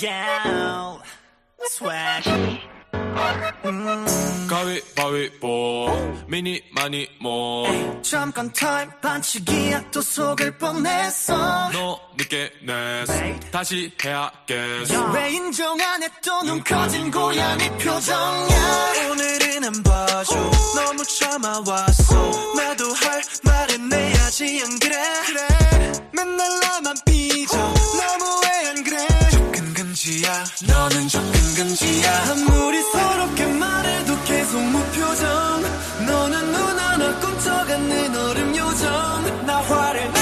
Yeah, swag. 음. Mm. 가위바위보. 미니 많이 모. 잠깐 타임 반칙이야. 또 속을 뻔했어. 너 늦게 냈어. 다시 해야겠어. 왜 인정 안 해 또 눈 커진 고양이 표정이야. 우리는 접근 금지야. 아무리 서럽게 말해도 계속 무표정. 너는 눈 하나 꼼짝 않는 얼음 요정. 나 화를 내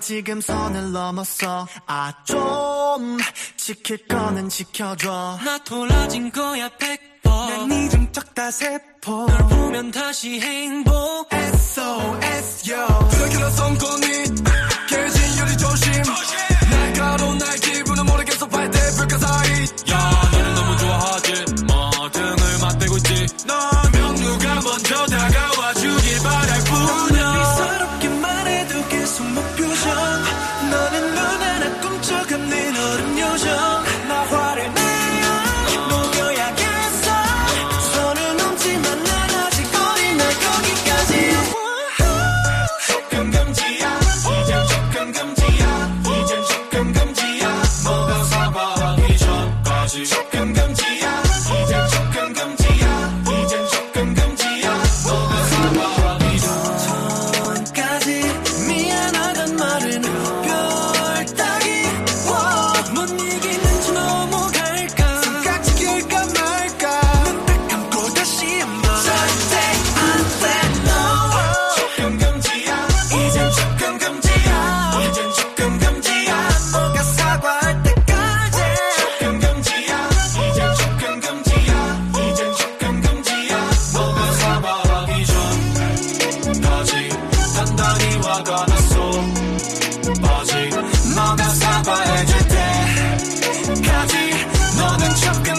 지금 선을 넘었어. 아 좀 지킬 거는 지켜줘. 나 돌아진 거야 백번 난니좀 네 적다 세포. 널 보면 다시 행복 SOS yo 这个你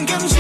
감정